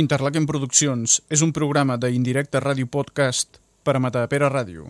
Interlaken Produccions és un programa d'Indirecte Ràdio Podcast per a Matapera Ràdio.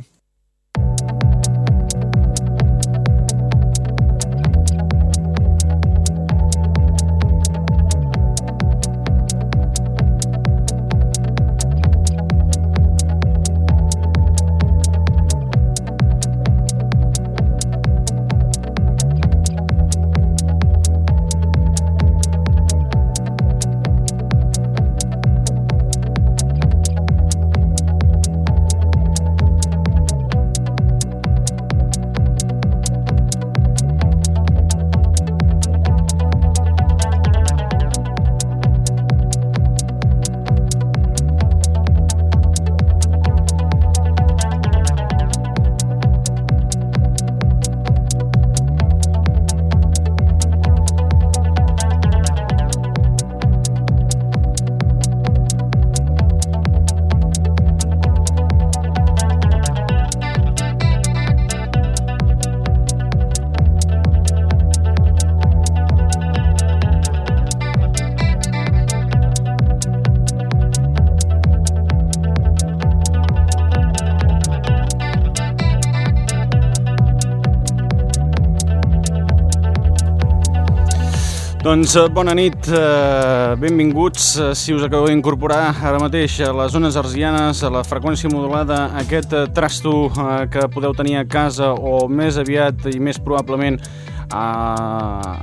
Doncs eh, bona nit, eh, benvinguts, eh, si us acabeu d'incorporar ara mateix a les zones arsianes, a la freqüència modulada, aquest trasto que podeu tenir a casa o més aviat i més probablement eh,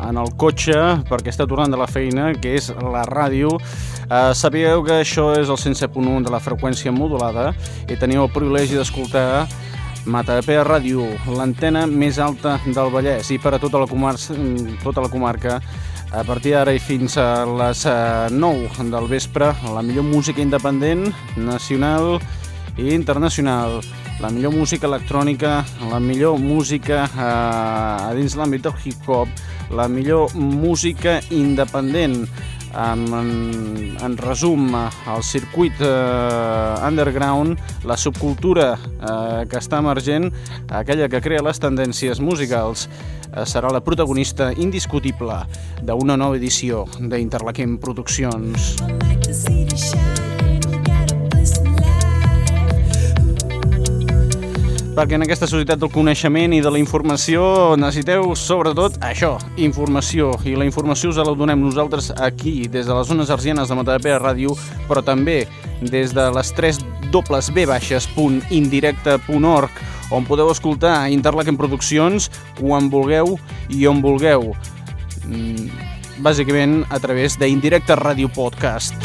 en el cotxe perquè està tornant de la feina, que és la ràdio. Eh, sabíeu que això és el 107.1 de la freqüència modulada i teniu el privilegi d'escoltar Matapea Ràdio, l'antena més alta del Vallès i per a tota la comarca, tota la comarca a partir d'ara i fins a les 9 eh, del vespre, la millor música independent, nacional i internacional. La millor música electrònica, la millor música eh, dins l'àmbit del hip-hop, la millor música independent, en, en, en resum, el circuit eh, underground, la subcultura eh, que està emergent, aquella que crea les tendències musicals, eh, serà la protagonista indiscutible d'una nova edició d'Interlaquem Produccions. Like perquè en aquesta societat del coneixement i de la informació necessiteu sobretot això, informació i la informació us la donem nosaltres aquí des de les zones arsianes de Matadepera Ràdio però també des de les 3 dobles B baixes punt indirecte.org on podeu escoltar Interlaken Produccions quan vulgueu i on vulgueu mm, bàsicament a través d'Indirecte Ràdio Podcast.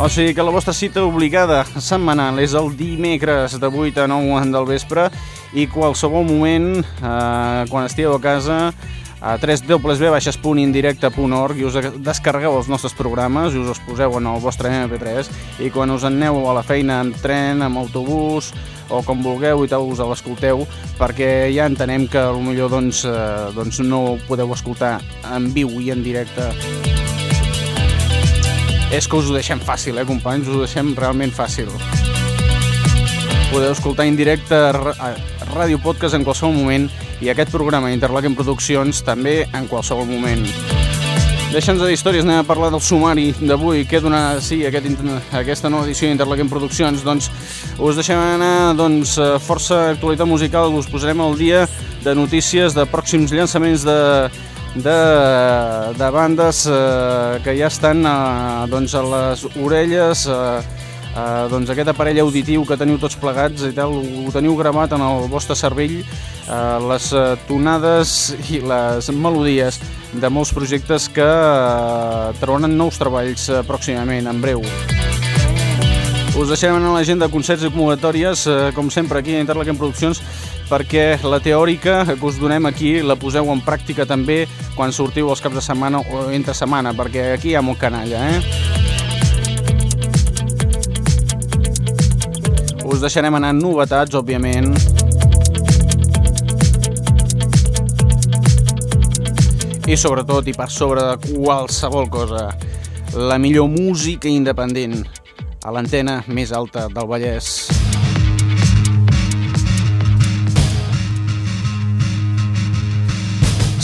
O sigui que la vostra cita obligada setmanal és el dimecres de 8 a 9 del vespre i qualsevol moment, eh, quan estigueu a casa, a www.indirecte.org i us descarregueu els nostres programes i us els poseu en el vostre MP3 i quan us aneu a la feina en tren, amb autobús o com vulgueu i tal us l'escolteu perquè ja entenem que potser doncs, eh, doncs no podeu escoltar en viu i en directe és que us ho deixem fàcil, eh, companys? Us ho deixem realment fàcil. Podeu escoltar en directe a Ràdio Podcast en qualsevol moment i aquest programa Interlaken Produccions també en qualsevol moment. Deixa'ns de històries, anem a parlar del sumari d'avui, què dona sí, aquest, aquesta nova edició d'Interlaken Produccions. Doncs us deixem anar doncs, força actualitat musical, us posarem al dia de notícies de pròxims llançaments de, de, de bandes eh, que ja estan eh, doncs a les orelles eh, eh, doncs aquest aparell auditiu que teniu tots plegats i tal, ho teniu gravat en el vostre cervell eh, les eh, tonades i les melodies de molts projectes que eh, trauran nous treballs eh, pròximament, en breu. Us deixem en l'agenda de concerts i convocatòries, eh, com sempre aquí a Interlaken Produccions, perquè la teòrica que us donem aquí la poseu en pràctica també quan sortiu els caps de setmana o entre setmana, perquè aquí hi ha molt canalla, eh? Us deixarem anar novetats, òbviament. I sobretot, i per sobre de qualsevol cosa, la millor música independent a l'antena més alta del Vallès.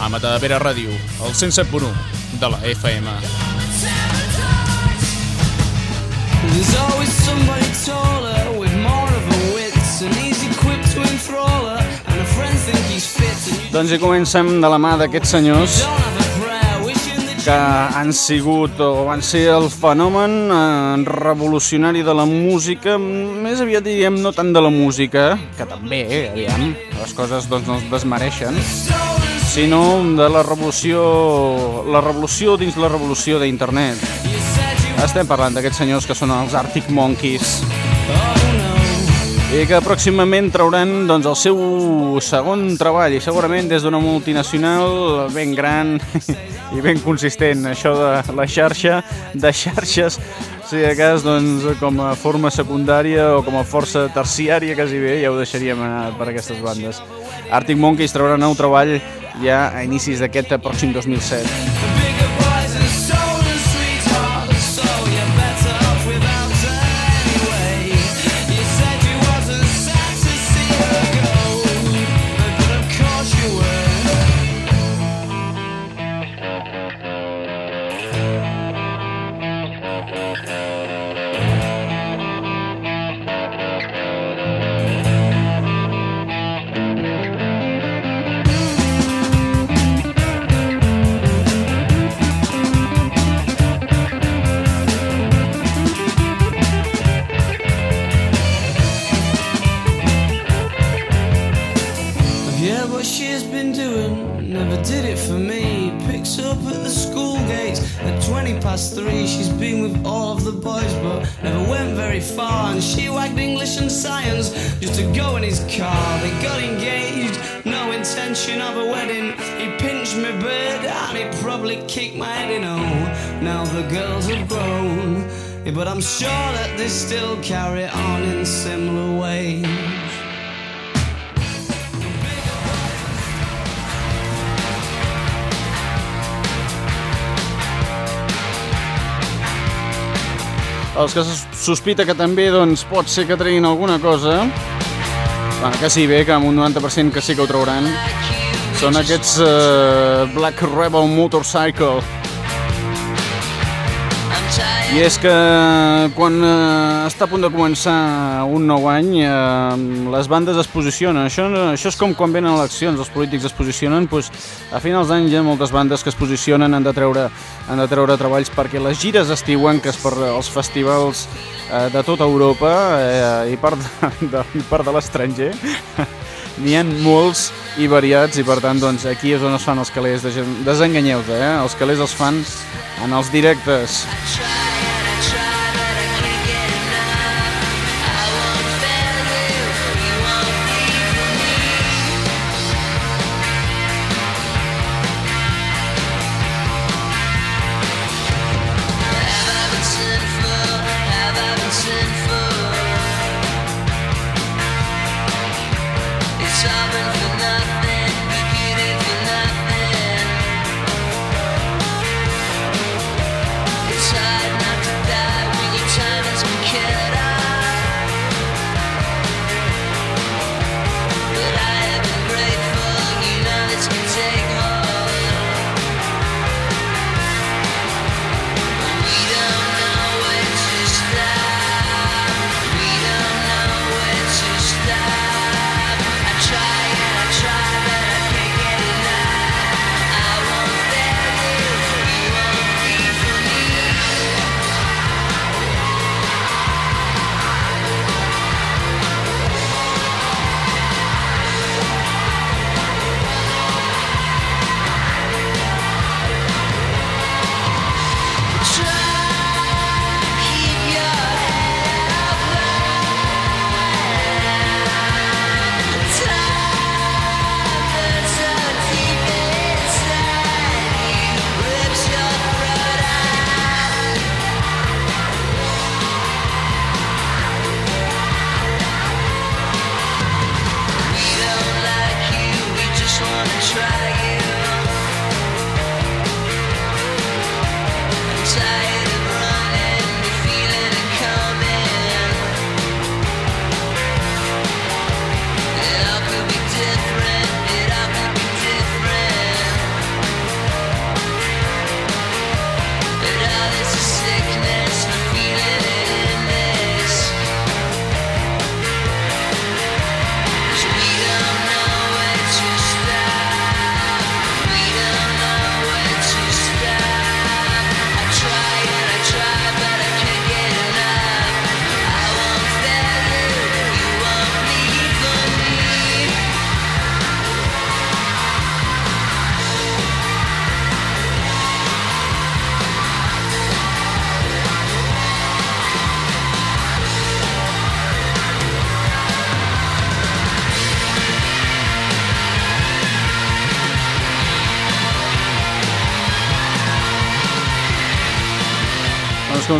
a Matadepera Ràdio, el 107.1 de la FM. There's always somebody taller with more of a wits and he's equipped to enthrall her and her friends think he's fit Doncs hi comencem de la mà d'aquests senyors que han sigut o van ser el fenomen eh, revolucionari de la música, més aviat diríem no tant de la música, que també, eh, aviam, les coses doncs no es desmereixen, sinó de la revolució, la revolució dins la revolució d'internet. Estem parlant d'aquests senyors que són els Arctic Monkeys i que pròximament trauran doncs, el seu segon treball i segurament des d'una multinacional ben gran i ben consistent, això de la xarxa, de xarxes, si de cas, doncs, com a forma secundària o com a força terciària quasi bé, ja ho deixaríem anar per aquestes bandes. Arctic Monkeys traurà nou treball ja a inicis d'aquest pròxim 2007. But I'm sure that they still carry on in similar ways. Els que sospita que també doncs, pot ser que treguin alguna cosa, bueno, que sí, bé, que amb un 90% que sí que ho trauran, són aquests uh, Black Rebel Motorcycle. I és que quan eh, està a punt de començar un nou any, eh, les bandes es posicionen. Això, això és com quan venen eleccions, els polítics es posicionen. Doncs, a finals d'any hi ha moltes bandes que es posicionen, han de treure, han de treure treballs perquè les gires estiuen, que és per als festivals eh, de tota Europa eh, i part de, de, part de l'estranger, n'hi ha molts i variats i per tant doncs, aquí és on es fan els calés, desenganyeu-vos, eh? els calés els fan en els directes.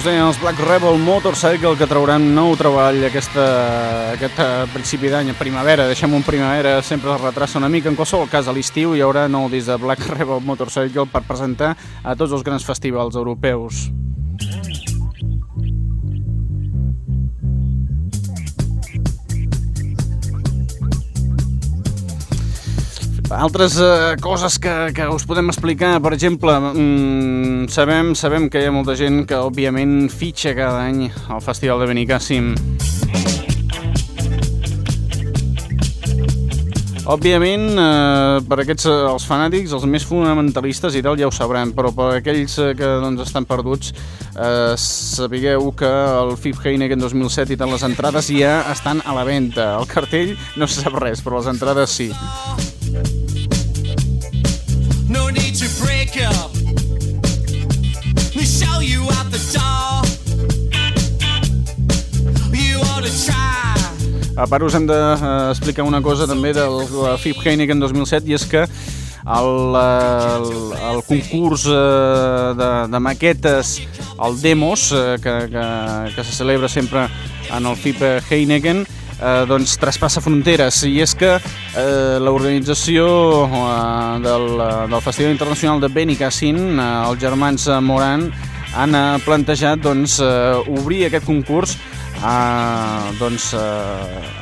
Deien, els Black Rebel Motorcycle que trauran nou treball aquesta, aquest eh, principi d'any, primavera, deixem un primavera, sempre es retrassa una mica, en qualsevol cas a l'estiu hi haurà nou disc de Black Rebel Motorcycle per presentar a tots els grans festivals europeus. Altres eh, coses que, que us podem explicar, per exemple, mm, sabem, sabem que hi ha molta gent que òbviament fitxa cada any al Festival de Benicàssim. Òbviament, eh, per aquests, eh, els fanàtics, els més fonamentalistes i tal, ja ho sabran, però per aquells eh, que doncs, estan perduts, eh, sapigueu que el FIP Heineken 2007 i tal, les entrades ja estan a la venda. El cartell no se sap res, però les entrades sí. A part us hem d'explicar una cosa també del FIP Heineken 2007 i és que el, el, el concurs eh, de, de maquetes, el Demos, eh, que, que, que se celebra sempre en el FIP Heineken, eh, doncs traspassa fronteres. I és que eh, l'organització eh, del, del Festival Internacional de Benicassin, eh, els germans Moran, han eh, plantejat doncs, eh, obrir aquest concurs a, doncs, a,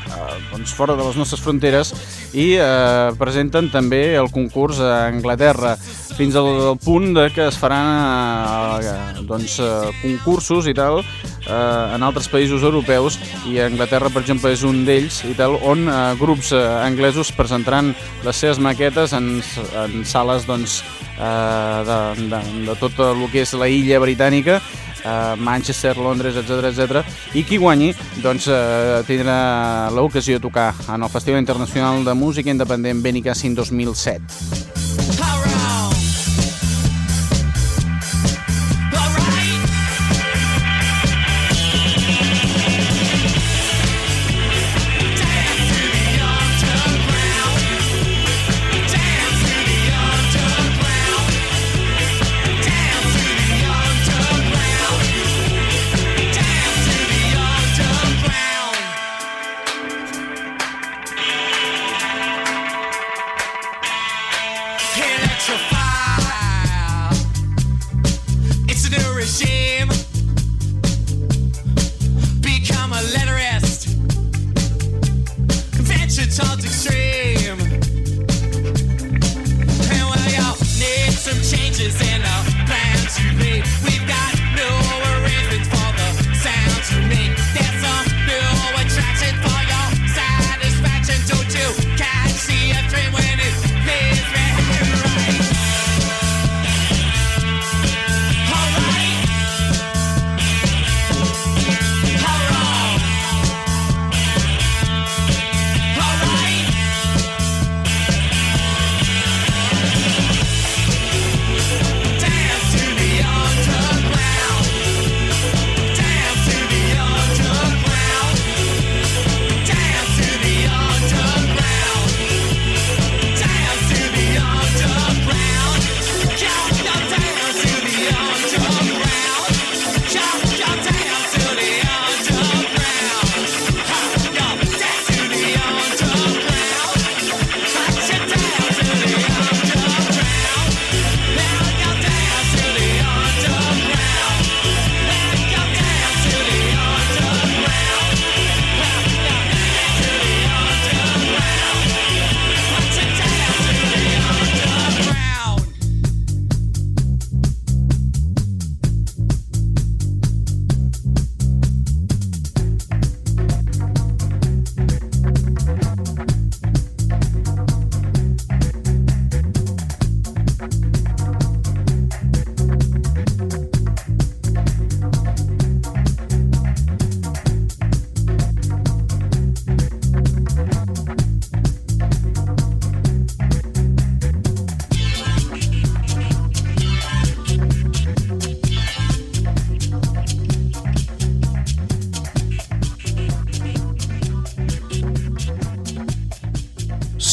a, doncs fora de les nostres fronteres i eh, presenten també el concurs a Anglaterra. Fins al, al punt de que es faran eh, doncs, eh, concursos i tal eh, en altres països europeus i Anglaterra per exemple és un d'ells i tal on eh, grups eh, anglesos presentaran les seves maquetes en, en sales doncs, eh, de, de, de tot el que és la illa britànica eh, Manchester, Londres, etc etc. i qui guanyi doncs, eh, tindrà l'ocasió de tocar en el Festival Internacional de Música Independent Benicàssim 2007.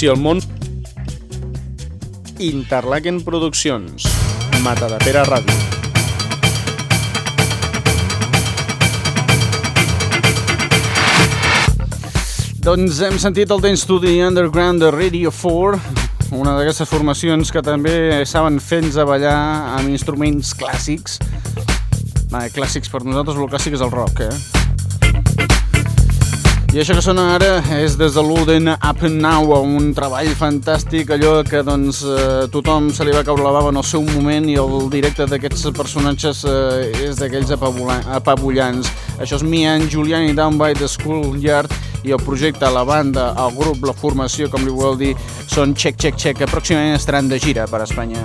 si el món... Interlaken Produccions. Mata de Pere Ràdio. Doncs hem sentit el Dance to the Underground de Radio 4, una d'aquestes formacions que també saben fent a ballar amb instruments clàssics. Ah, clàssics per nosaltres, el clàssic és el rock, eh? I això que sona ara és des de l'Uden Up Now, un treball fantàstic, allò que doncs, eh, tothom se li va caure la bava en el seu moment i el directe d'aquests personatges eh, és d'aquells apabullants. Això és Mian Giuliani Down by the Schoolyard i el projecte, la banda, el grup, la formació, com li vol dir, són Check Check Check, que pròximament estaran de gira per Espanya.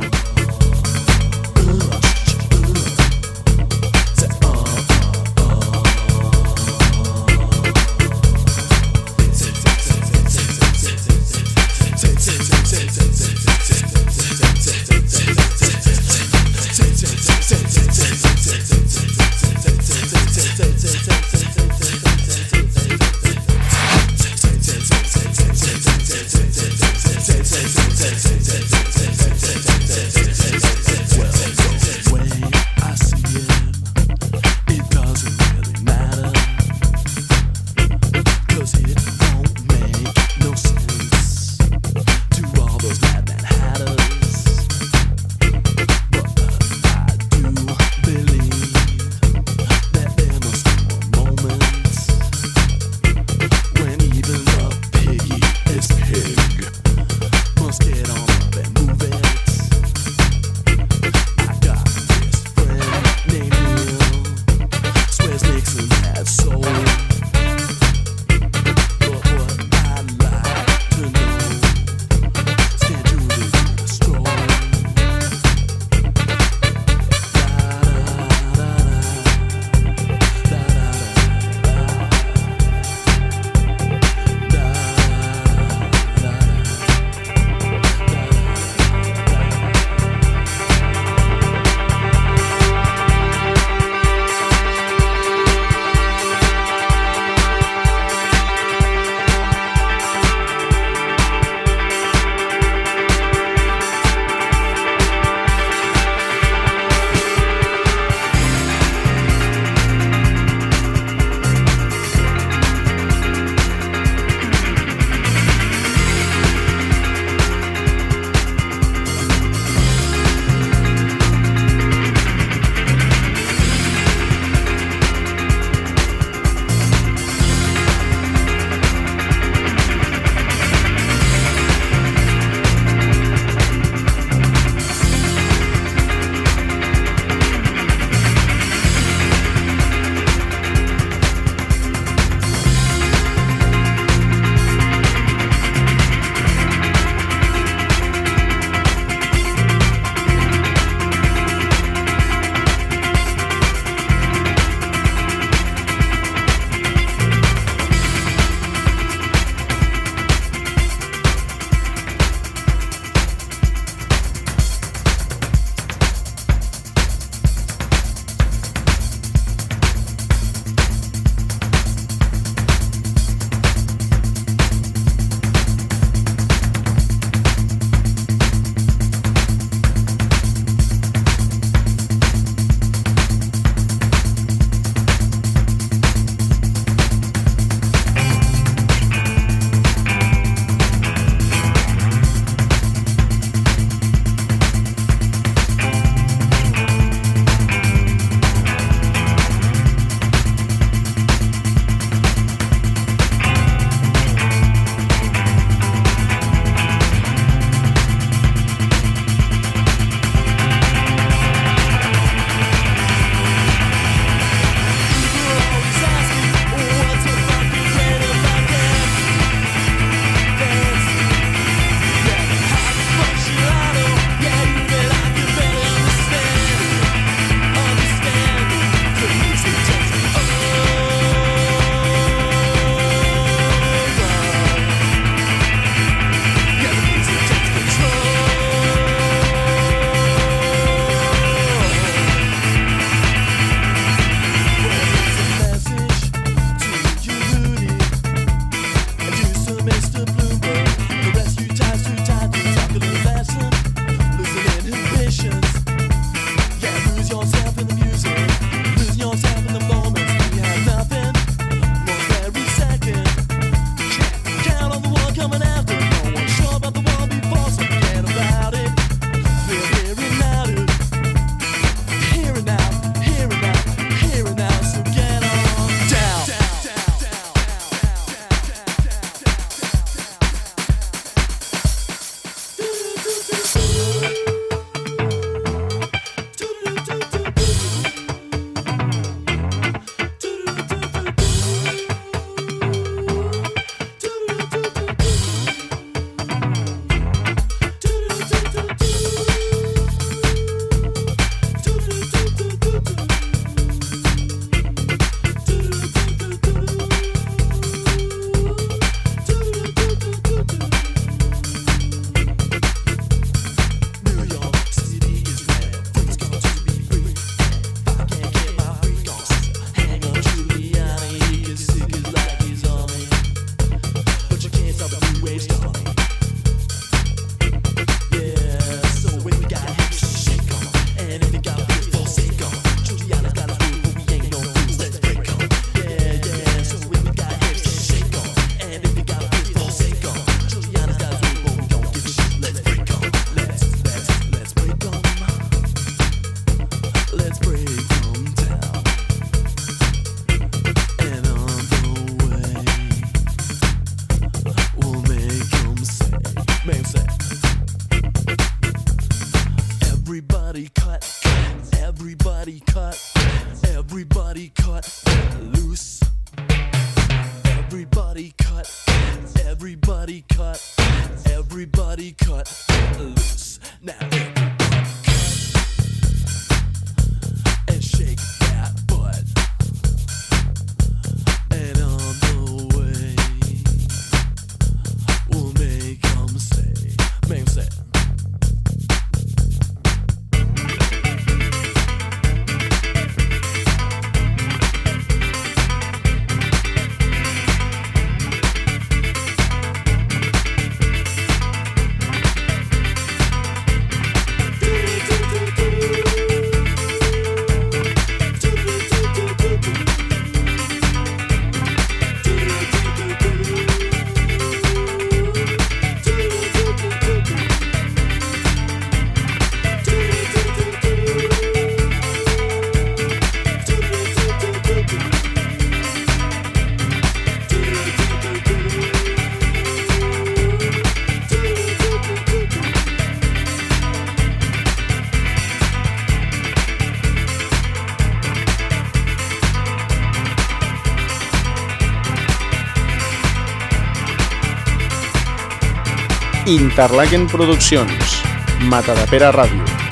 Interlaken Produccions, Matadepera Ràdio.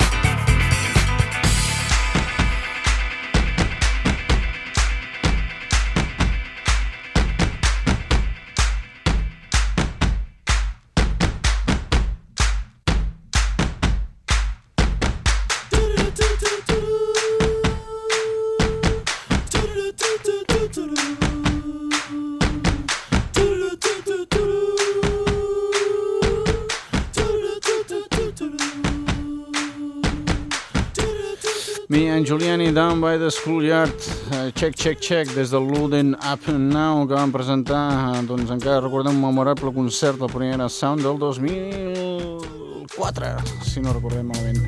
The Schoolyard, uh, check, check, check, des del Luden Up Now, que van presentar, doncs encara recordem un memorable concert del primer Sound del 2004, si no recordem malament.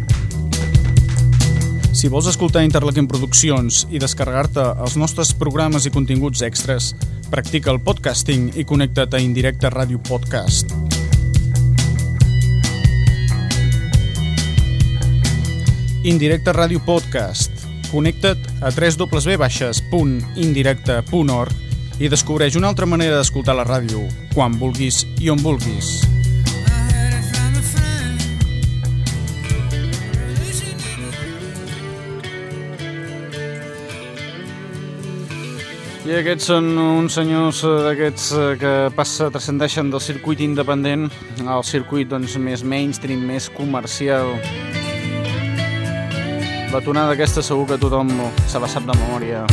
Si vols escoltar Interlaken Produccions i descarregar-te els nostres programes i continguts extras, practica el podcasting i connecta't a Indirecte Ràdio Podcast. Indirecte Ràdio Podcast. Connecta't a www.indirecte.org i descobreix una altra manera d'escoltar la ràdio, quan vulguis i on vulguis. I aquests són uns senyors eh, d'aquests eh, que passa, transcendeixen del circuit independent al circuit doncs, més mainstream, més comercial. La tonada aquesta segur que tothom se la sap de memòria.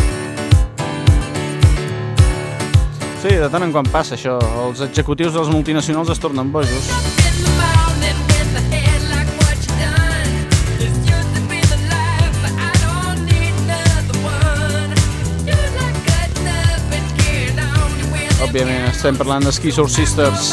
Sí, de tant en quan passa això. Els executius dels multinacionals es tornen bojos. Òbviament, estem parlant de Ski Sisters.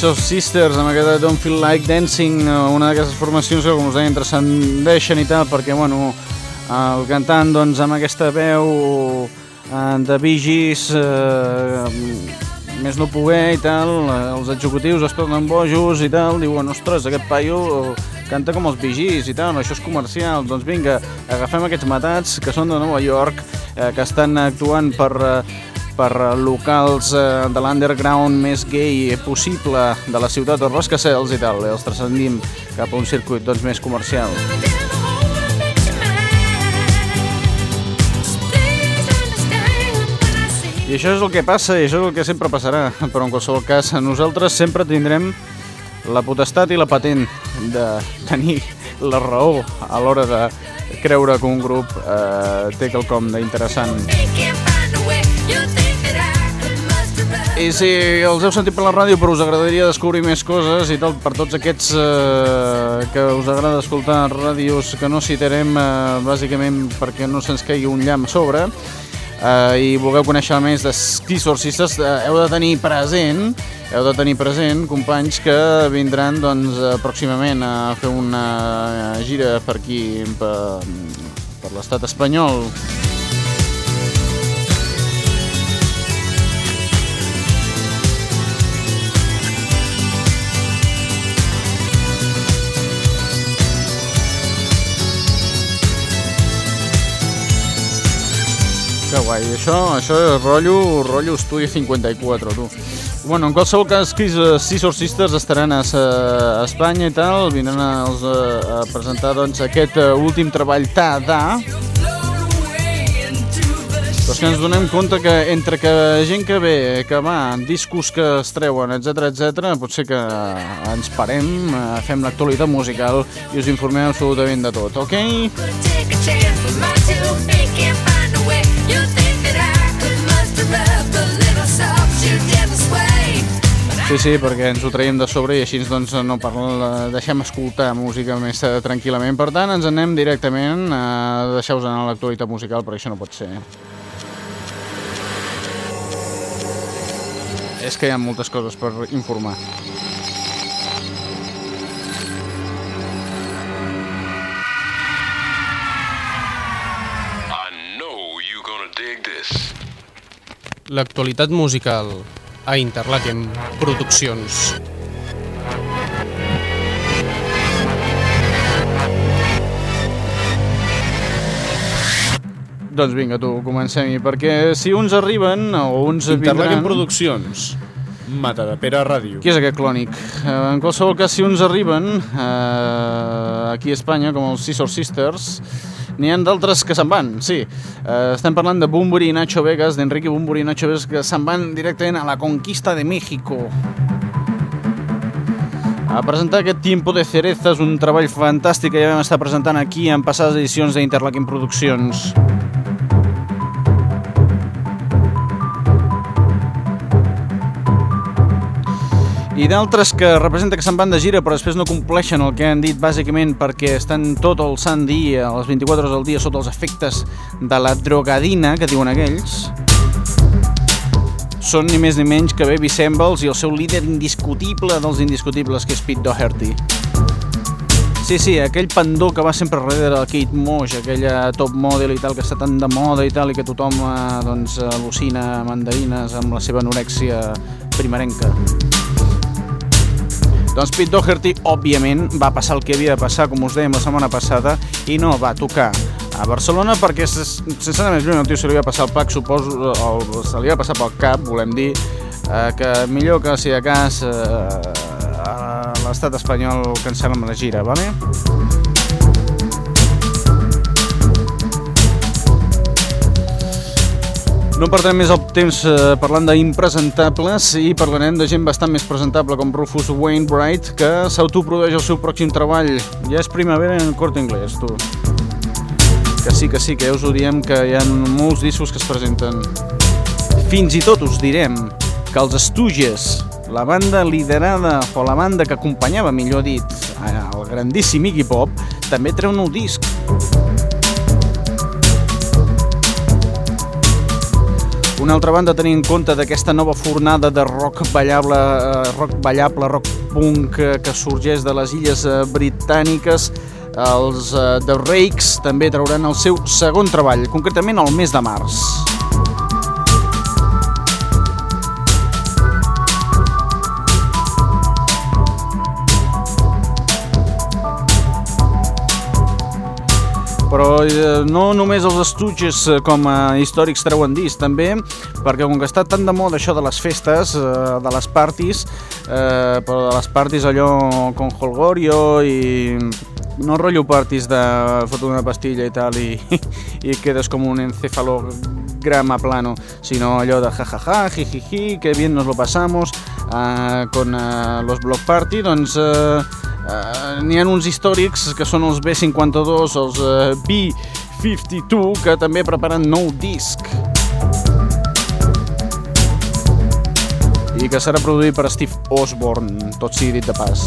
Sister Sisters amb aquesta Don't Feel Like Dancing, eh, una d'aquestes formacions que, com us deia, transcendeixen i tal, perquè, bueno, el cantant, doncs, amb aquesta veu eh, de vigis, eh, més no poder i tal, eh, els executius es tornen bojos i tal, diuen, ostres, aquest paio canta com els vigis i tal, això és comercial, doncs vinga, agafem aquests matats que són de Nova York, eh, que estan actuant per... Eh, per locals eh, de l'underground més gay possible de la ciutat de Roscacels i tal. Eh, els transcendim cap a un circuit doncs, més comercial. I això és el que passa, i això és el que sempre passarà, però en qualsevol cas nosaltres sempre tindrem la potestat i la patent de tenir la raó a l'hora de creure que un grup eh, té quelcom d'interessant. I si els heu sentit per la ràdio però us agradaria descobrir més coses i tal, per tots aquests eh, que us agrada escoltar ràdios que no citarem eh, bàsicament perquè no se'ns caigui un llamp sobre eh, i vulgueu conèixer més de Schizorcistes, eh, heu de tenir present heu de tenir present, companys, que vindran doncs, eh, pròximament a fer una gira per aquí, per, per l'estat espanyol. Que guai, això, això és rotllo, rotllo Estudi 54, tu. Bueno, en qualsevol cas, Kiss Scissor Sisters estaran a, a Espanya i tal, vindran a, a, a presentar doncs, aquest uh, últim treball Tada. Però que ens donem compte que entre que gent que ve, que va, discos que es treuen, etc etc, potser que ens parem, fem l'actualitat musical i us informem absolutament de tot, ok? Take a chance, Sí, sí, perquè ens ho traiem de sobre i així doncs, no parla, deixem escoltar música més eh, tranquil·lament. Per tant, ens anem directament a deixar-vos anar a l'actualitat musical, però això no pot ser. És que hi ha moltes coses per informar. l'actualitat musical a Interlaken Produccions. Doncs vinga, tu, comencem-hi, perquè si uns arriben o uns Interlaken vindran... Produccions. Mata de Pere Ràdio. Qui és aquest clònic? Eh, en qualsevol cas, si uns arriben eh, aquí a Espanya, com els Scissor Sisters, N'hi ha d'altres que se'n van, sí. Uh, estem parlant de Bumburi i Nacho Vegas, d'Enrique Bumburi i Nacho Vegas, que se'n van directament a la conquista de México. A presentar aquest Tiempo de Cerezas, un treball fantàstic que ja vam estar presentant aquí en passades edicions d'Interlaken Produccions. I d'altres que representa que se'n van de gira però després no compleixen el que han dit bàsicament perquè estan tot el sant dia, les 24 hores del dia, sota els efectes de la drogadina, que diuen aquells. Són ni més ni menys que Baby Sembles i el seu líder indiscutible dels indiscutibles, que és Pete Doherty. Sí, sí, aquell pandó que va sempre darrere del Kate Mosh, aquella top model i tal, que està tan de moda i tal, i que tothom eh, doncs, al·lucina mandarines amb la seva anorèxia primerenca. Doncs Pete Doherty, òbviament, va passar el que havia de passar, com us dèiem la setmana passada, i no va tocar a Barcelona perquè, sense anar més lluny, el tio se li va passar el pack, suposo, o se li va passar pel cap, volem dir, eh, que millor que si de cas eh, l'estat espanyol cancela amb la gira, vale? No perdrem més el temps eh, parlant d'impresentables i parlarem de gent bastant més presentable com Rufus Wainwright que s'autoprodueix el seu pròxim treball. Ja és primavera en cort inglès, tu. Que sí, que sí, que ja us ho diem que hi ha molts discos que es presenten. Fins i tot us direm que els Stooges, la banda liderada o la banda que acompanyava, millor dit, el grandíssim Iggy Pop, també treu un nou disc. Una altra banda, tenint en compte d'aquesta nova fornada de rock ballable, eh, rock ballable, rock punk eh, que sorgeix de les illes eh, britàniques, els The Rakes també trauran el seu segon treball, concretament el mes de març. Però eh, no només els estuches eh, com a històrics treuen disc, també perquè com que està tan de moda això de les festes, eh, de les parties, eh, però de les parties allò con holgorio i no rotllo parties de fotre una pastilla i tal i, i quedes com un encefalo grama plano, sinó allò de jajaja, jijiji, que bien nos lo pasamos, uh, con uh, los Block Party, doncs uh, uh, n'hi ha uns històrics que són els B52, els uh, B52, que també preparen nou disc. i que serà produït per Steve Osborne, tot sigui dit de pas.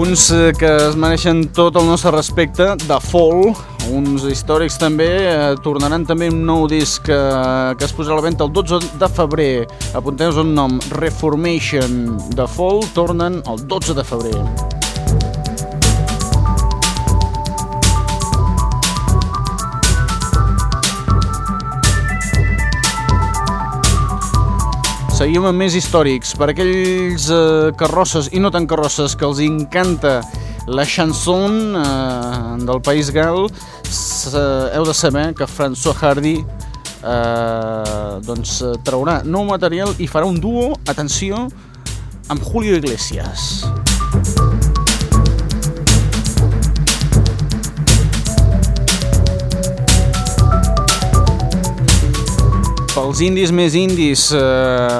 Uns eh, que es mereixen tot el nostre respecte, de Fall, uns històrics també, eh, tornaran també un nou disc eh, que es posarà a la venda el 12 de febrer. Apunteu un nom, Reformation de Fall, tornen el 12 de febrer. Seguim amb més històrics. Per aquells eh, carrosses i no tan carrosses que els encanta la chanson eh, del País Gal, heu de saber que François Hardy eh, doncs, traurà nou material i farà un duo, atenció, amb Julio Iglesias. Pels indis més indis eh,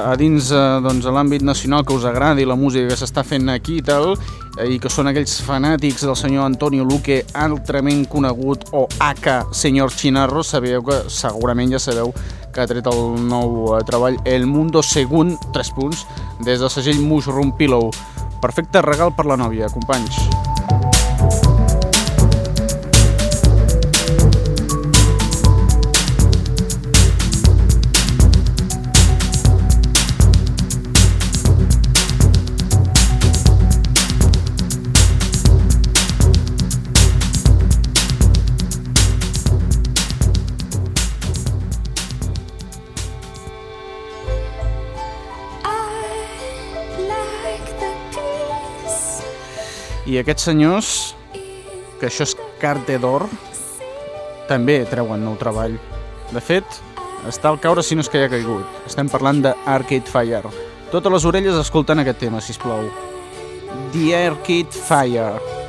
a dins eh, doncs, l'àmbit nacional que us agradi la música que s'està fent aquí i tal eh, i que són aquells fanàtics del senyor Antonio Luque altrament conegut o AK senyor Chinarro sabeu que segurament ja sabeu que ha tret el nou eh, treball El Mundo Según, 3 punts des del segell Mushroom Pillow. Perfecte regal per la nòvia, companys I aquests senyors, que això és Carte d'Or, també treuen nou treball. De fet, està al caure si no és que ja ha caigut. Estem parlant de Arcade Fire. Totes les orelles escoltant aquest tema, si plou. The Arcade Fire.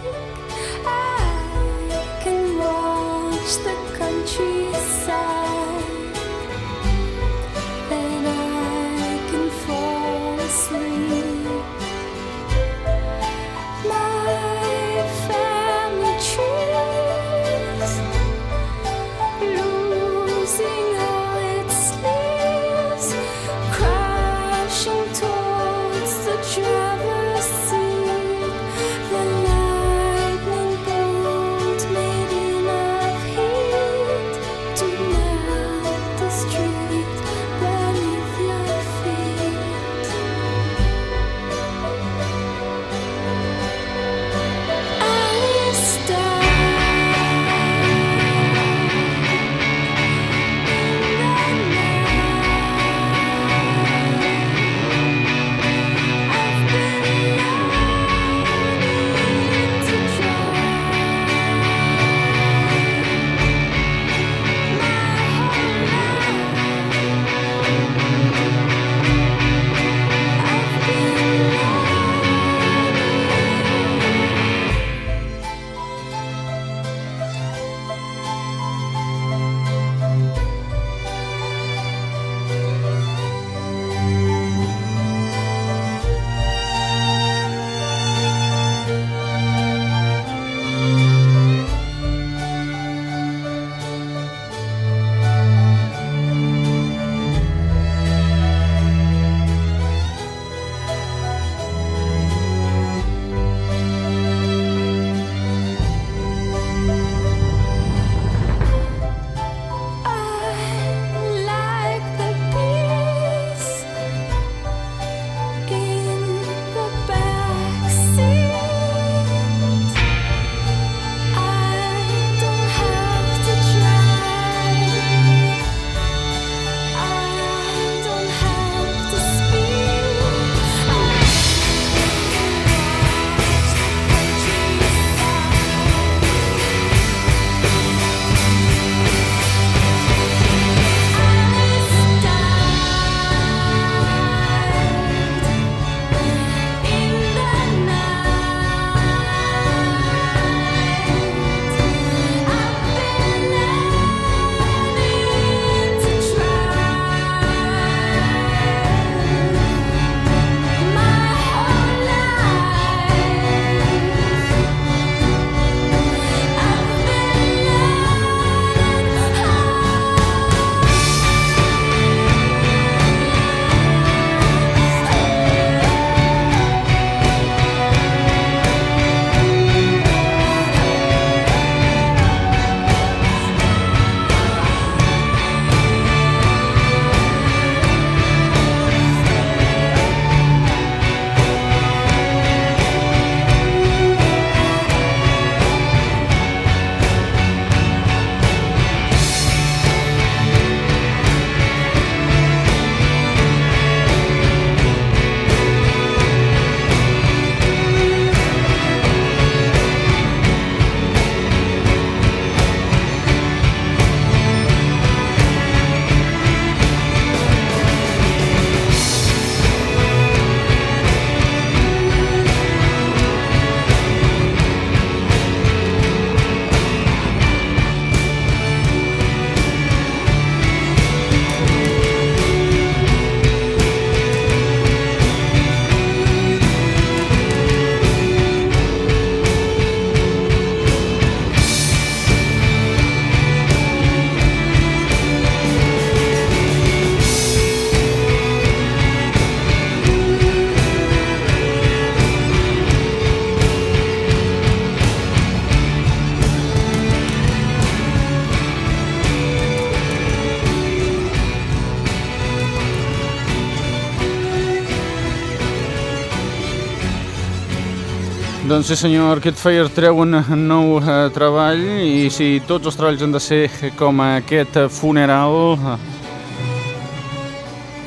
Doncs sí senyor, Arcade Fire treu un nou eh, treball i si tots els treballs han de ser com aquest funeral,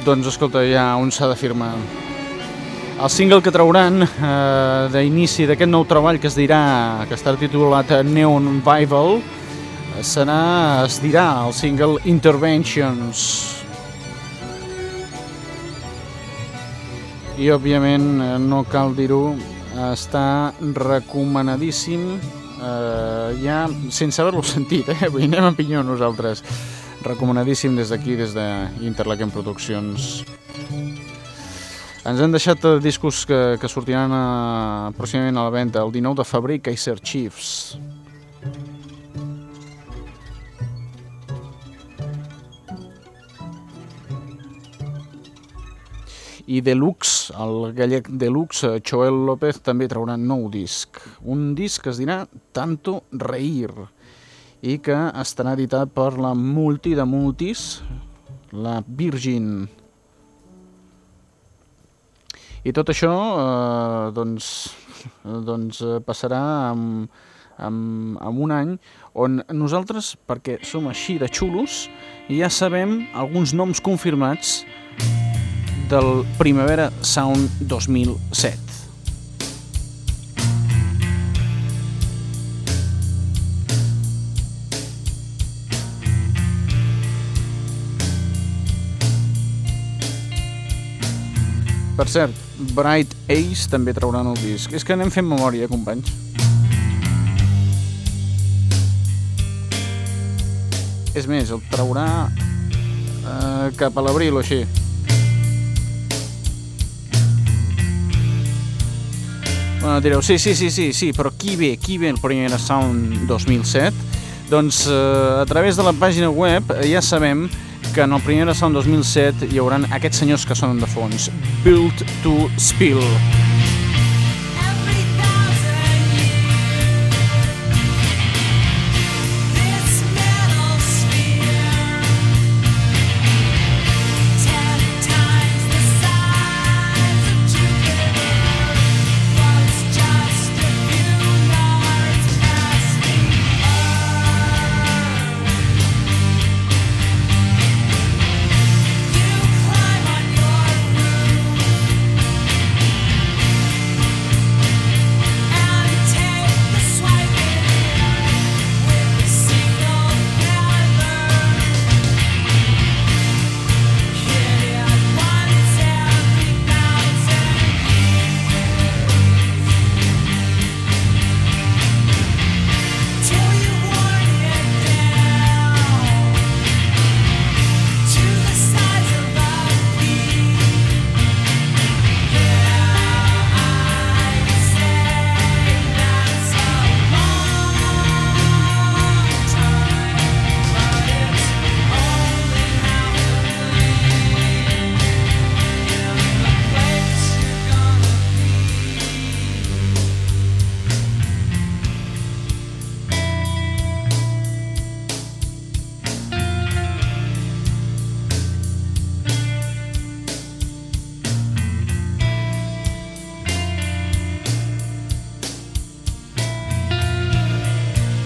doncs escolta, ja on s'ha de firmar. El single que trauran eh, d'inici d'aquest nou treball que es dirà, que estarà titulat Neon Vival, serà, es dirà el single Interventions. I òbviament, eh, no cal dir-ho, està recomanadíssim eh, ja sense haver-lo sentit, eh? Vull anem a pinyó nosaltres. Recomanadíssim des d'aquí, des d'Interlaken Produccions. Ens han deixat discos que, que sortiran a, pròximament a la venda el 19 de febrer, Kaiser Chiefs. I Deluxe, el gallec Deluxe, Joel López, també traurà nou disc. Un disc que es dirà Tanto Reír i que estarà editat per la multi de multis, la Virgin. I tot això eh, doncs, doncs passarà amb, amb, amb un any on nosaltres, perquè som així de xulos, ja sabem alguns noms confirmats del Primavera Sound 2007. Per cert, Bright Ace també trauran el disc. És que anem fent memòria, companys. És més, el traurà eh, cap a l'abril o així. Bueno, direu, sí, sí, sí, sí, sí, però qui ve? Qui ve el primer Sound 2007? Doncs eh, a través de la pàgina web ja sabem que en el primer Sound 2007 hi haurà aquests senyors que sonen de fons. Built to Spill.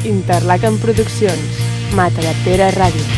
Interlaken Produccions, Mata de Pere Ràdio.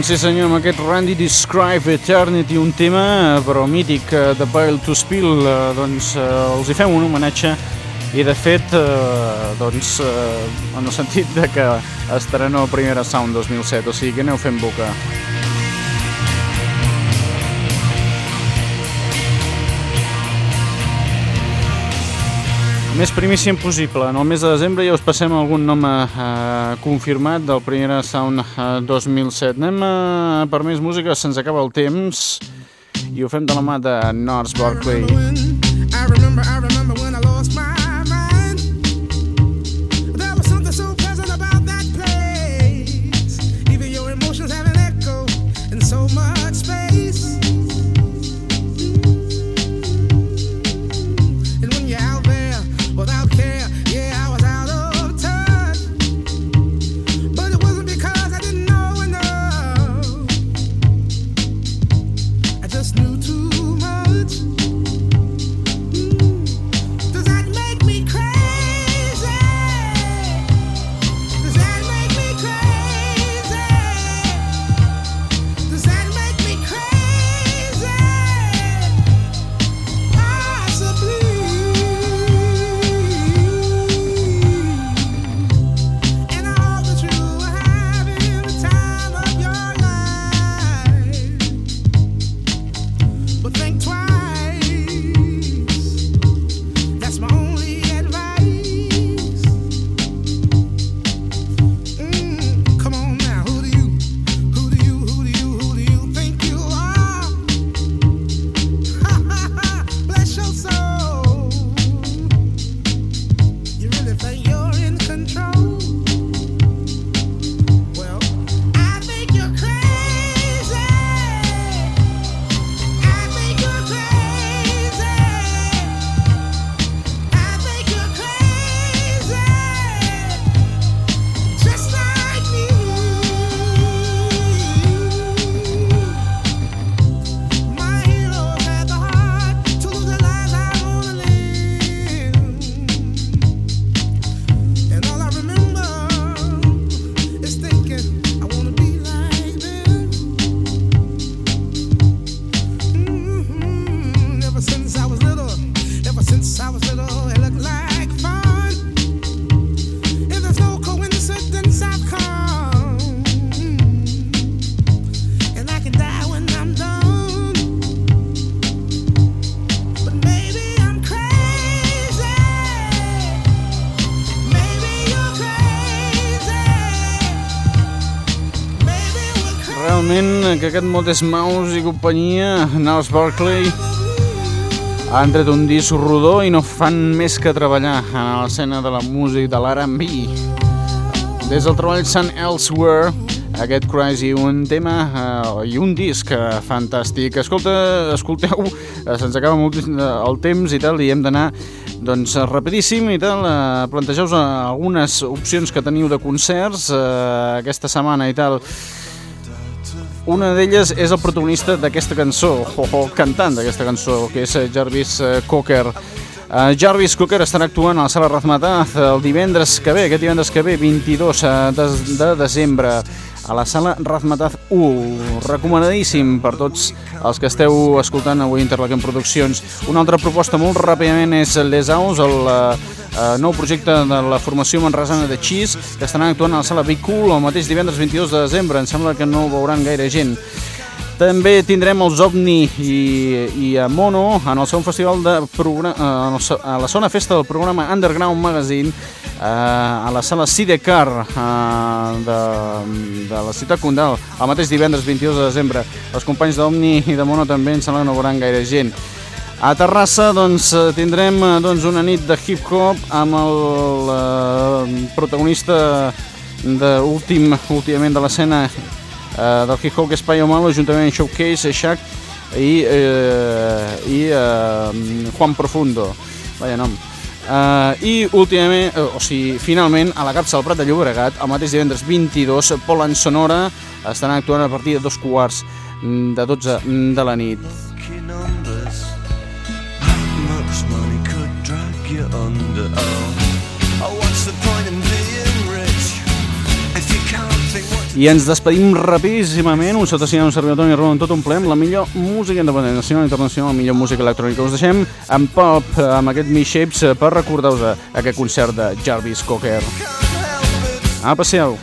Doncs sí senyor, amb aquest Randy Describe Eternity, un tema però mític eh, de Pile to Spill, eh, doncs eh, els hi fem un homenatge i de fet, eh, doncs, eh, en el sentit de que estarà en el Primera Sound 2007, o sigui que aneu fent boca. Més primícia impossible. En el mes de desembre ja us passem algun nom eh, confirmat del Primera Sound eh, 2007. Anem eh, per més música, se'ns acaba el temps i ho fem de la mà de North Barclay. Que aquest Modest Mouse i companyia, Niles Barclay, han tret un disc rodó i no fan més que treballar a l'escena de la música de l'R&B. Des del treball Sun Elsewhere, aquest Crazy, un tema uh, i un disc uh, fantàstic. Escolta, escolteu, uh, se'ns acaba molt el temps i tal, i hem d'anar doncs rapidíssim i tal, uh, plantejeu-vos algunes opcions que teniu de concerts uh, aquesta setmana i tal. Una d'elles és el protagonista d'aquesta cançó, o, o cantant d'aquesta cançó, que és eh, Jarvis eh, Cocker. Uh, Jarvis Cocker estarà actuant a la sala Razmataz el divendres que ve, aquest divendres que ve, 22 de, de desembre a la sala Razmataz 1. Recomanadíssim per tots els que esteu escoltant avui Interlaken Produccions. Una altra proposta molt ràpidament és Les Aus, el uh, nou projecte de la formació manresana de Cheese, que estaran actuant a la sala Be Cool el mateix divendres 22 de desembre. Em sembla que no veuran gaire gent. També tindrem els OVNI i, i a Mono en el segon festival de programa, a la zona festa del programa Underground Magazine eh, a la sala Sidecar eh, de, de la ciutat Condal el mateix divendres 22 de desembre. Els companys d'Omni i de Mono també em sembla que no veuran gaire gent. A Terrassa doncs, tindrem doncs, una nit de hip-hop amb el eh, protagonista últim, últimament de l'escena eh, del hip-hop que és Paio Malo, juntament amb Showcase, Shaq i, eh, i eh, Juan Profundo. Vaya nom. Uh, I últimament, uh, o sigui, finalment, a la capsa del Prat de Llobregat, el mateix divendres 22, Polen Sonora estan actuant a partir de dos quarts de 12 de la nit. Oh, point in being rich if you can't think I ens despedim rapidíssimament, un sota un servidor Toni Rodon, tot un ple amb la millor música independent nacional i internacional, la millor música electrònica. Us deixem amb pop, amb aquest Me Shapes, per recordar-vos aquest concert de Jarvis Cocker. Ah, passeu!